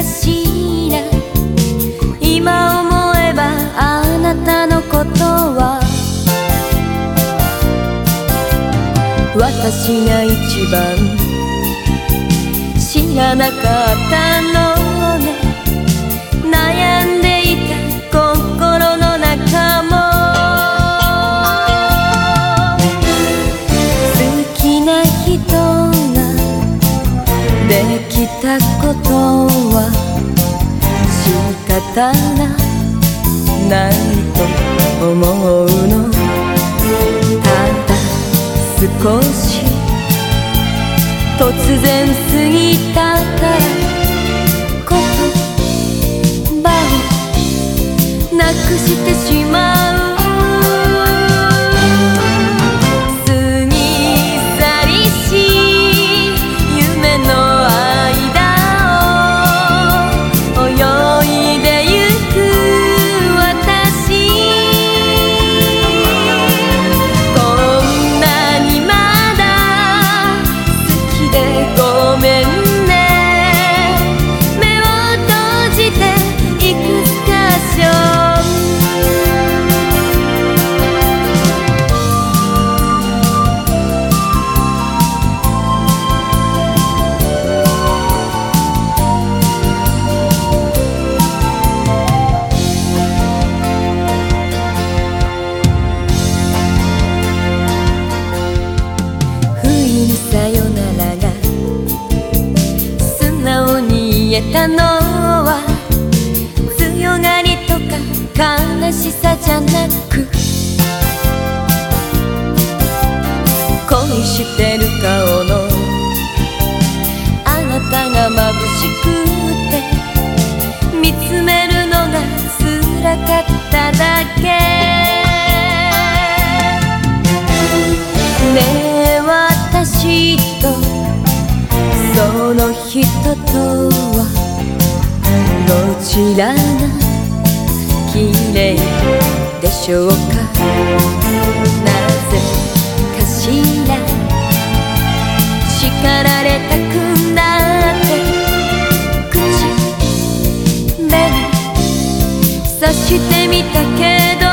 かしら今思えばあなたのことは。私が一番知らなかったの。ったらないと思うの。ただ少し。突然過ぎたから。言葉をなくしてしまう。えたのは強がりとか悲しさじゃなく恋してはどちらが綺麗でしょうか？なぜかしら叱られたくなって口紅さしてみたけど